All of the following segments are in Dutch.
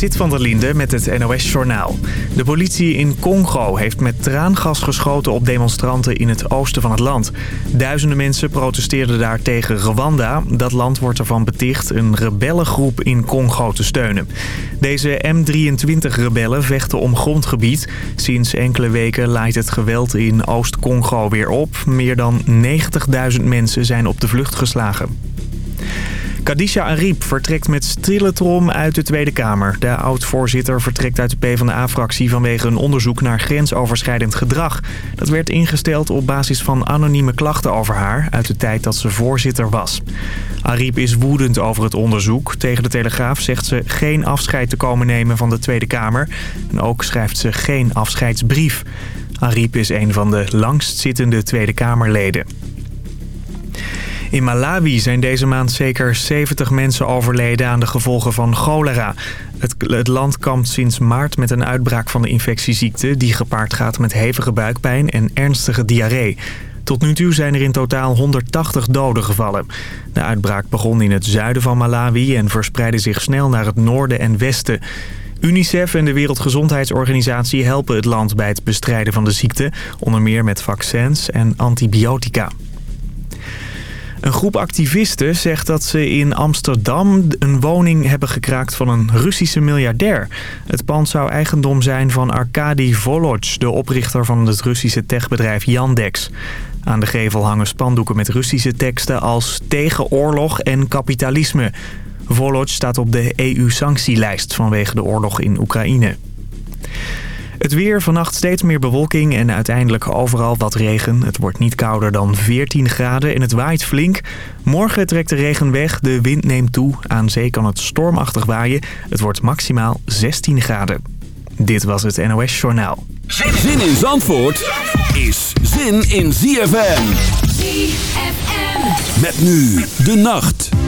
Zit van der Linde met het NOS-journaal. De politie in Congo heeft met traangas geschoten op demonstranten in het oosten van het land. Duizenden mensen protesteerden daar tegen Rwanda. Dat land wordt ervan beticht een rebellengroep in Congo te steunen. Deze M23-rebellen vechten om grondgebied. Sinds enkele weken laait het geweld in Oost-Congo weer op. Meer dan 90.000 mensen zijn op de vlucht geslagen. Kadisha Ariep vertrekt met stille trom uit de Tweede Kamer. De oud-voorzitter vertrekt uit de PvdA-fractie vanwege een onderzoek naar grensoverschrijdend gedrag. Dat werd ingesteld op basis van anonieme klachten over haar uit de tijd dat ze voorzitter was. Ariep is woedend over het onderzoek. Tegen de Telegraaf zegt ze geen afscheid te komen nemen van de Tweede Kamer. En ook schrijft ze geen afscheidsbrief. Ariep is een van de langstzittende Tweede Kamerleden. In Malawi zijn deze maand zeker 70 mensen overleden aan de gevolgen van cholera. Het, land kampt sinds maart met een uitbraak van de infectieziekte... die gepaard gaat met hevige buikpijn en ernstige diarree. Tot nu toe zijn er in totaal 180 doden gevallen. De uitbraak begon in het zuiden van Malawi en verspreidde zich snel naar het noorden en westen. UNICEF en de Wereldgezondheidsorganisatie helpen het land bij het bestrijden van de ziekte... onder meer met vaccins en antibiotica. Een groep activisten zegt dat ze in Amsterdam een woning hebben gekraakt van een Russische miljardair. Het pand zou eigendom zijn van Arkady Volodj, de oprichter van het Russische techbedrijf Yandex. Aan de gevel hangen spandoeken met Russische teksten als tegen oorlog en kapitalisme. Volodj staat op de EU-sanctielijst vanwege de oorlog in Oekraïne. Het weer, vannacht steeds meer bewolking en uiteindelijk overal wat regen. Het wordt niet kouder dan 14 graden en het waait flink. Morgen trekt de regen weg, de wind neemt toe. Aan zee kan het stormachtig waaien. Het wordt maximaal 16 graden. Dit was het NOS Journaal. Zin in Zandvoort is zin in ZFM. ZFM. Met nu de nacht.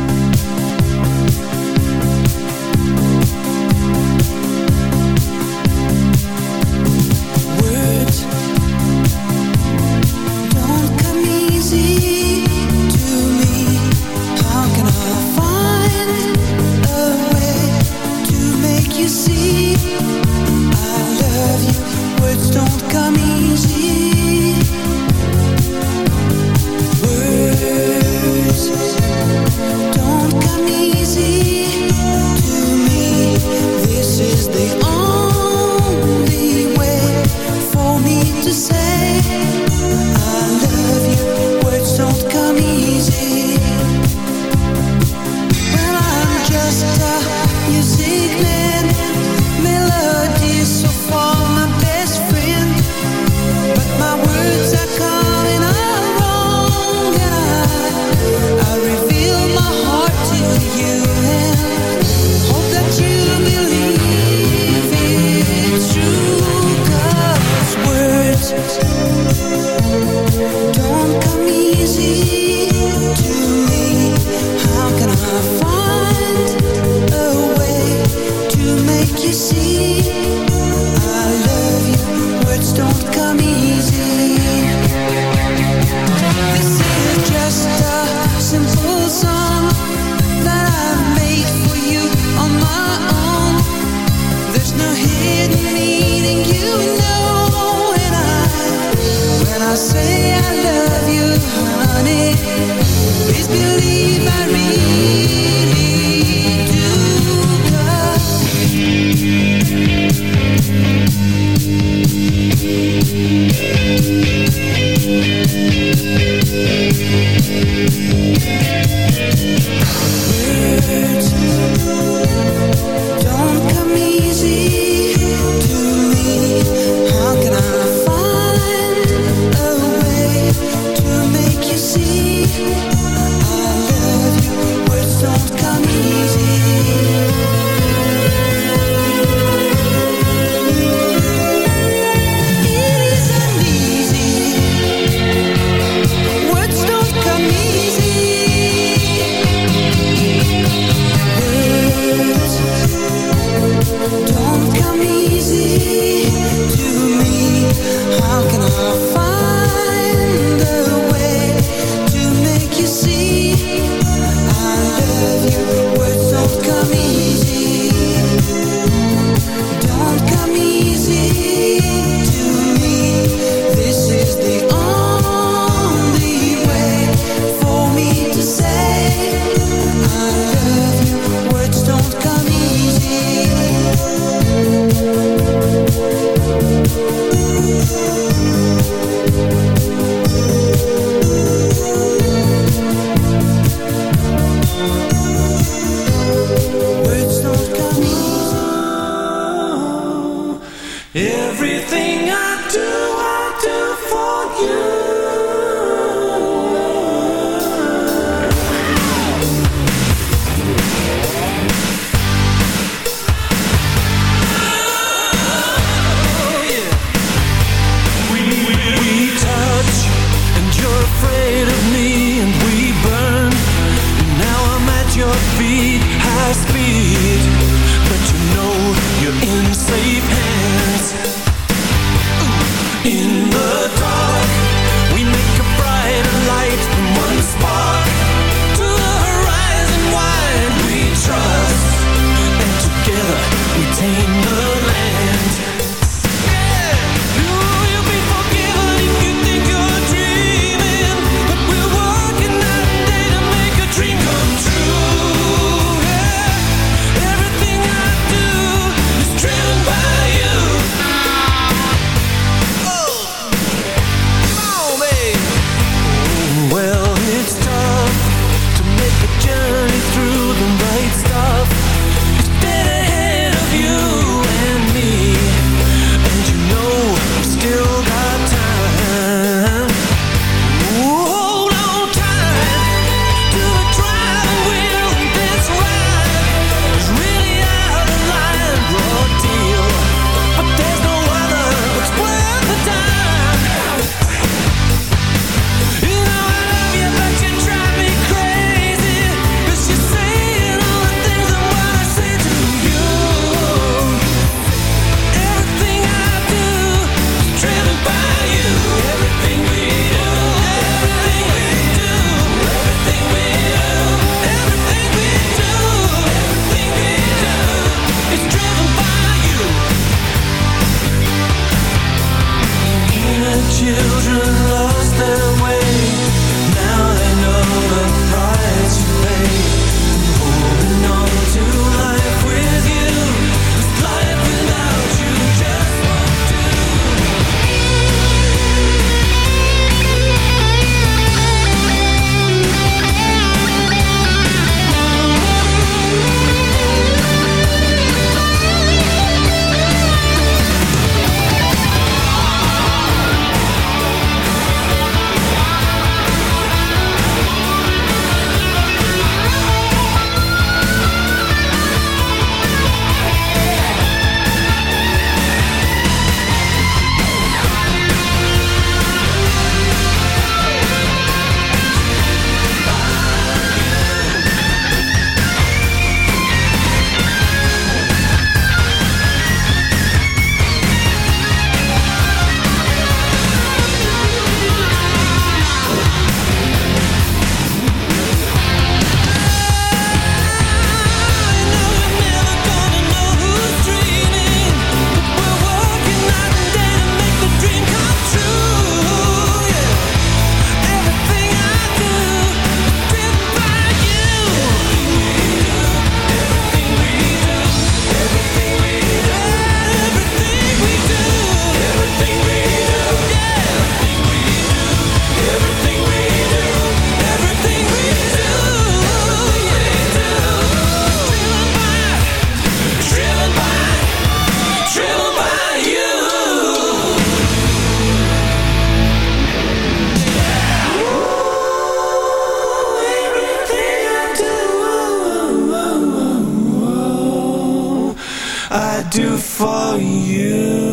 do for you?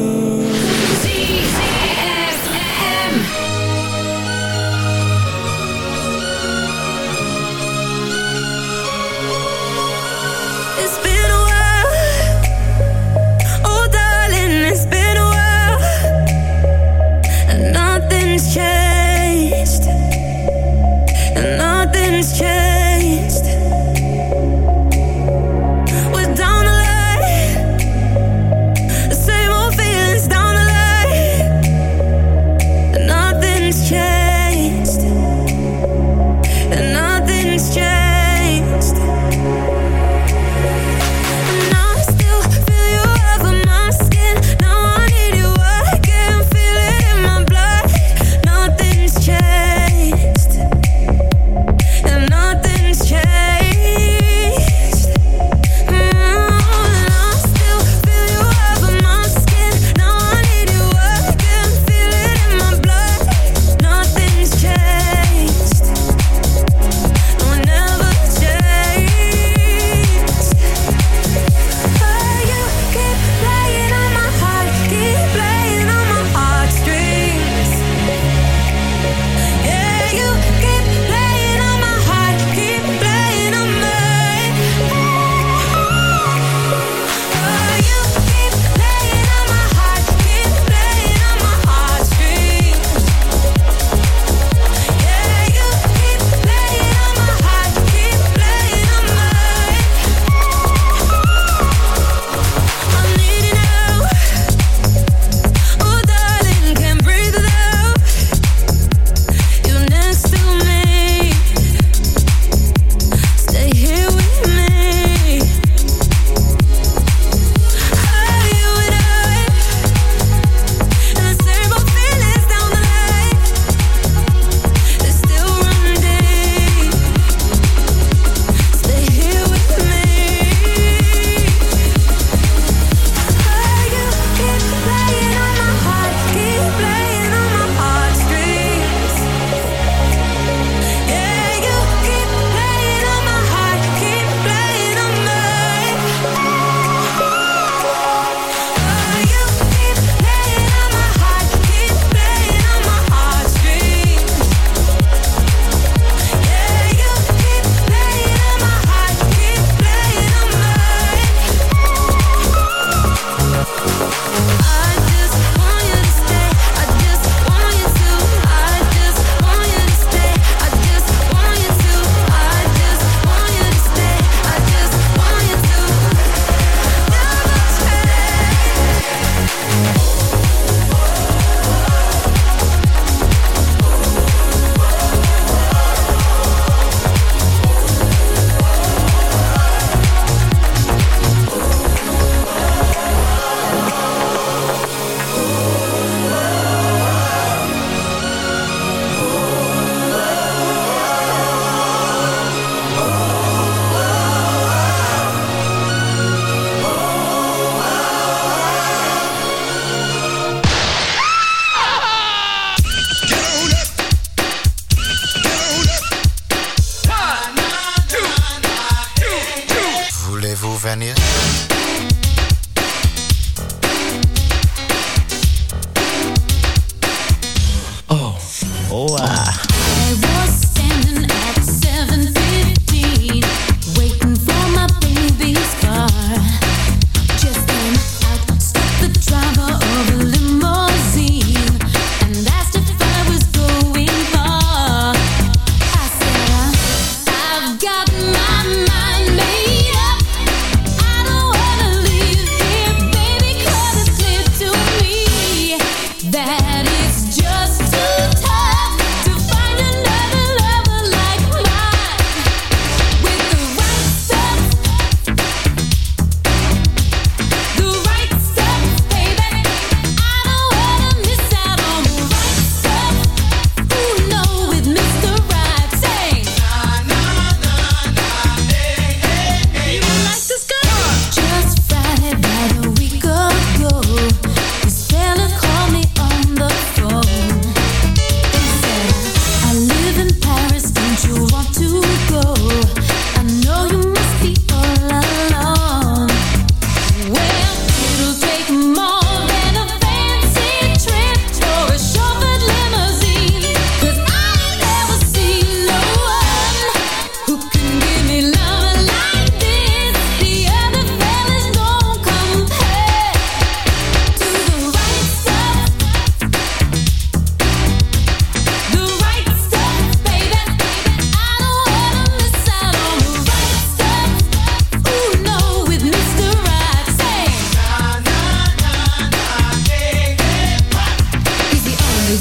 Pennsylvania.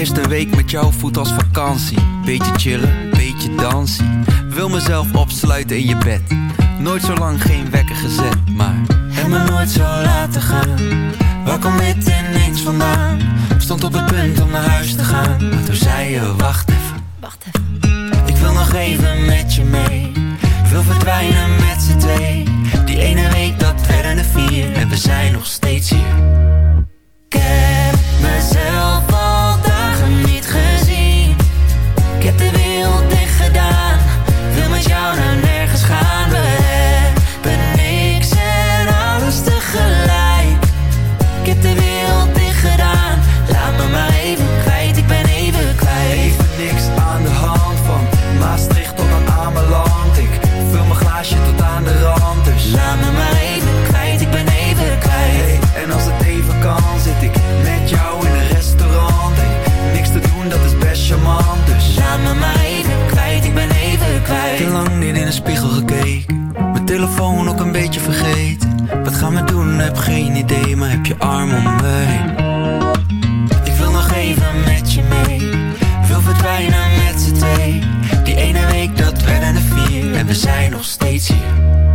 Eerste week met jou voelt als vakantie. Beetje chillen, beetje dansen. Wil mezelf opsluiten in je bed. Nooit zo lang geen wekker gezet, maar heb me nooit zo laten gaan. Waar komt dit ineens vandaan? Stond op het punt om naar huis te gaan, maar toen zei je wacht even. Wacht even. Ik wil nog even met je mee. Wil verdwijnen met z'n twee. Die ene week dat werden er vier en we zijn nog steeds hier. Ik arm om. Ik wil nog even met je mee. Wil verdwijnen met z'n twee. Die ene week dat werden er vier. En we zijn nog steeds hier.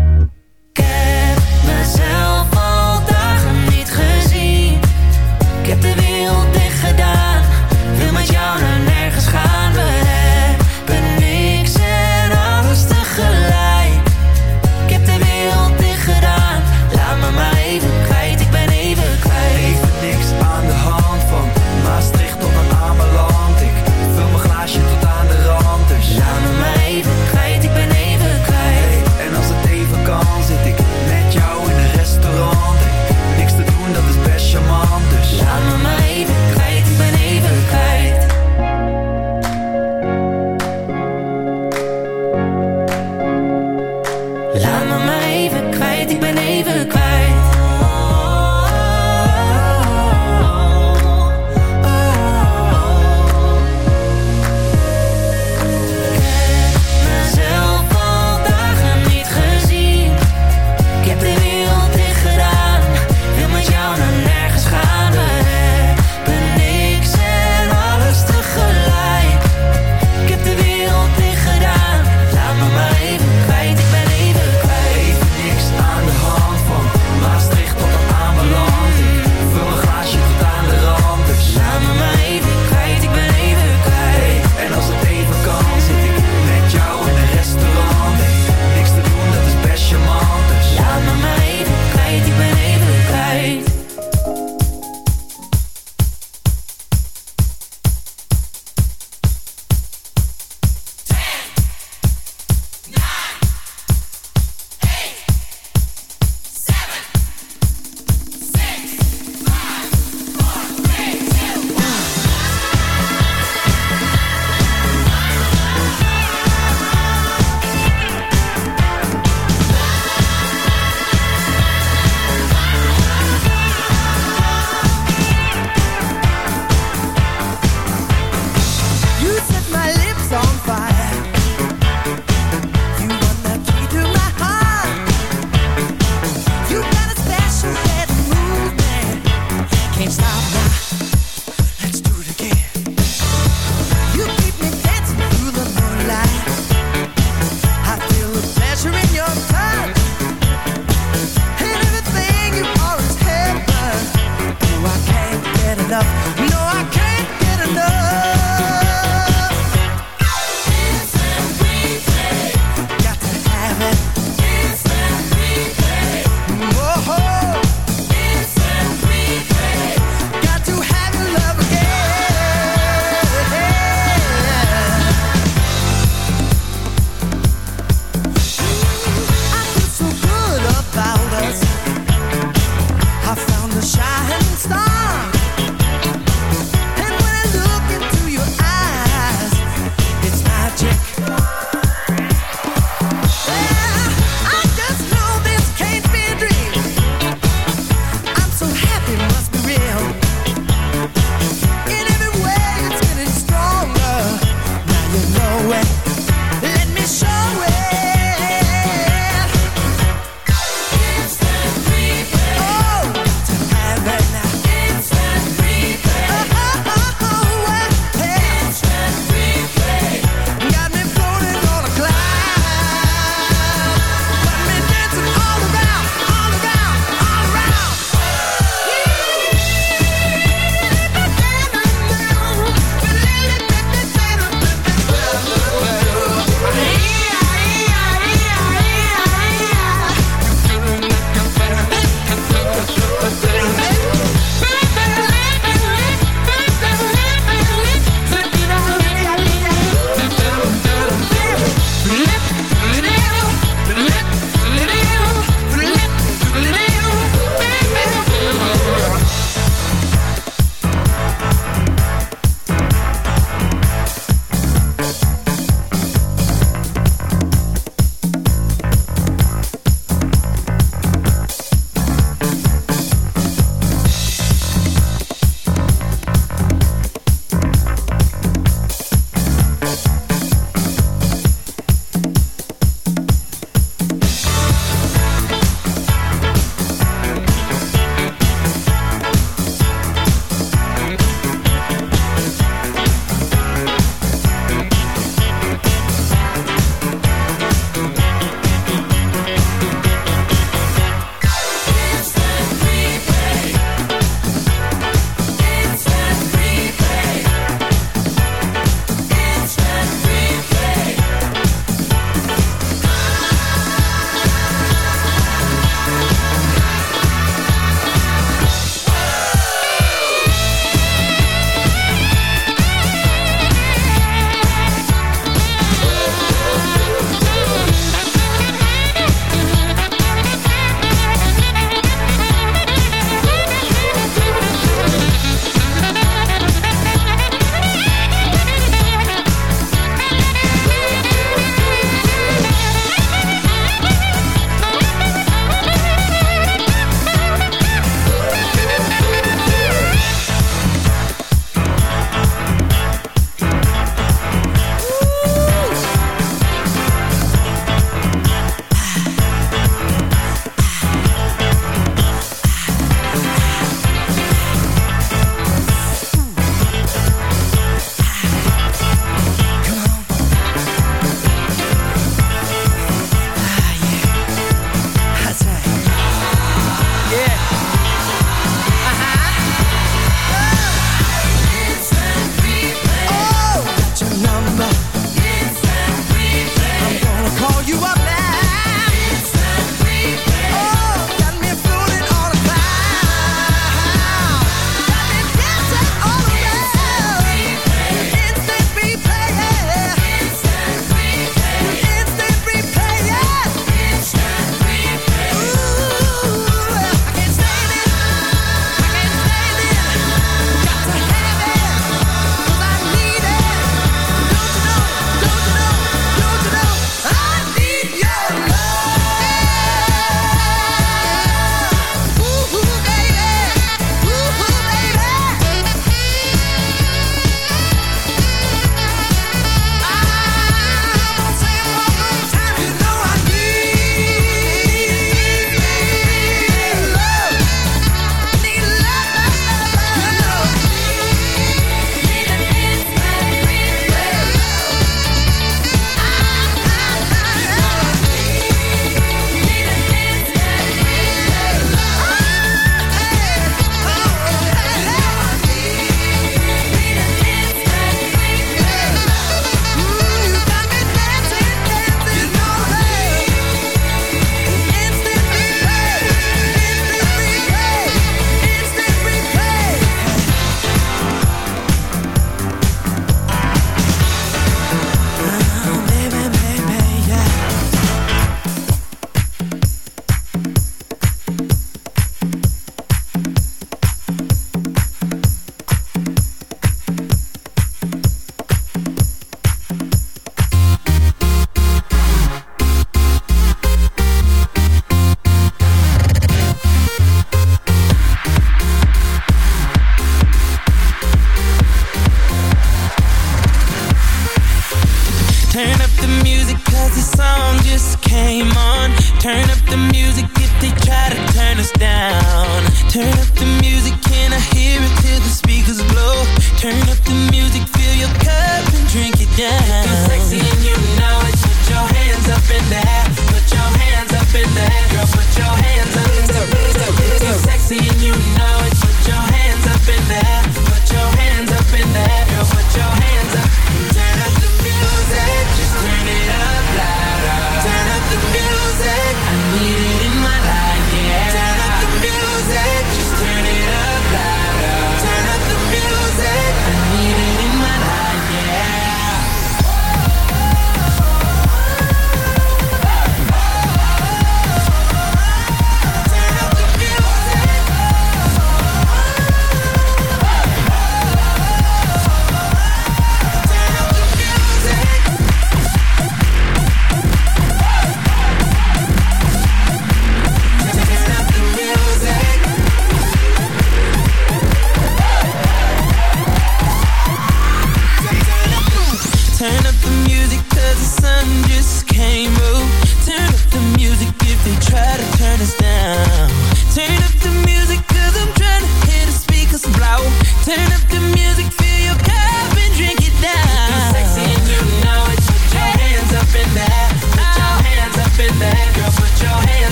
turn us down. Turn up the music, i I'm trying to hear the speakers blow. Turn up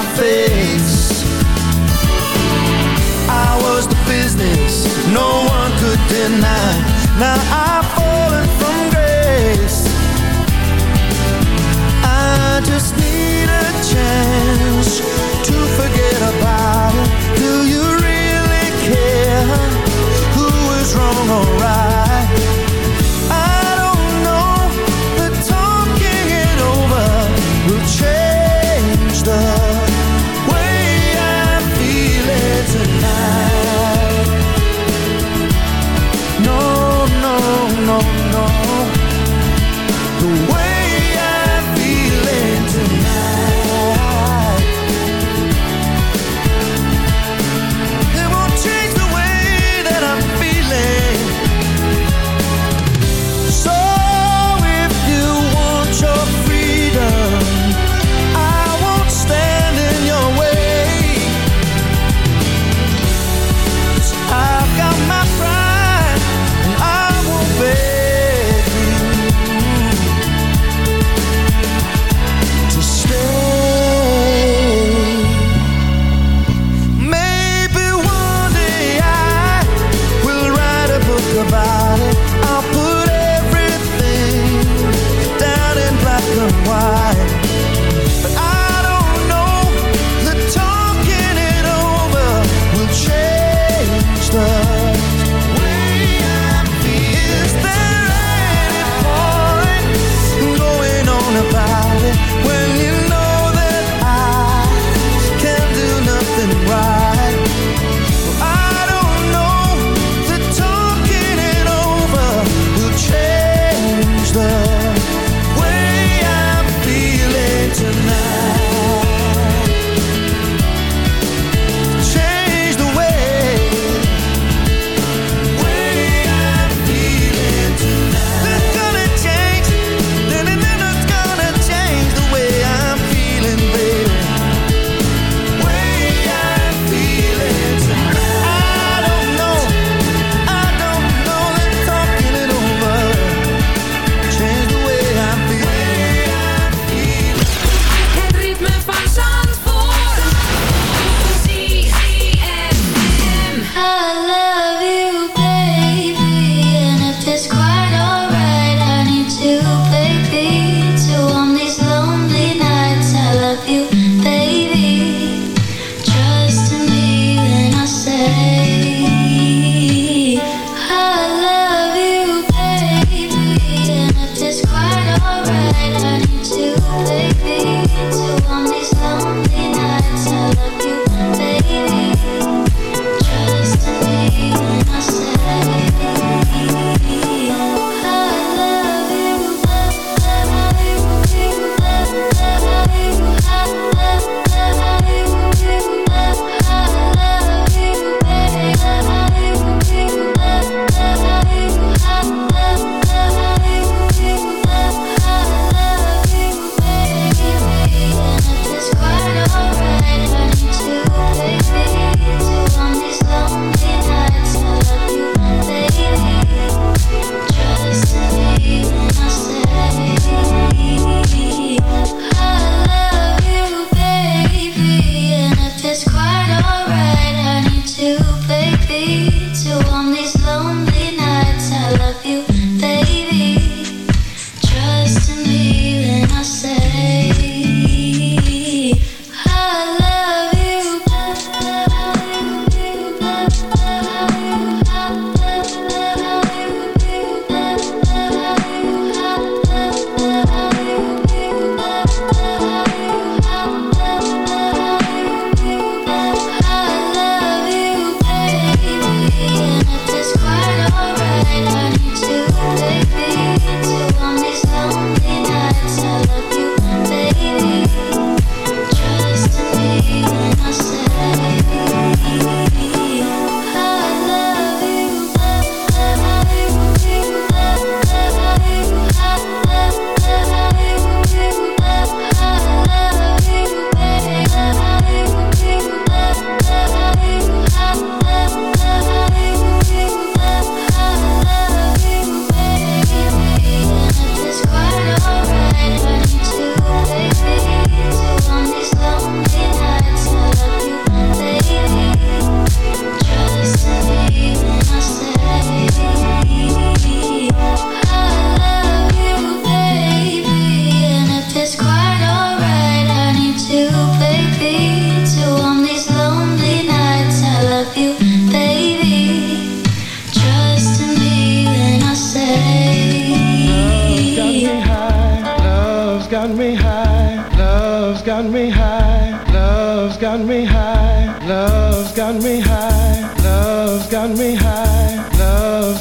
my face. I was the business no one could deny. Now I've fallen from grace. I just need a chance to forget about it Do you really care. Who is wrong or right?